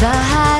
side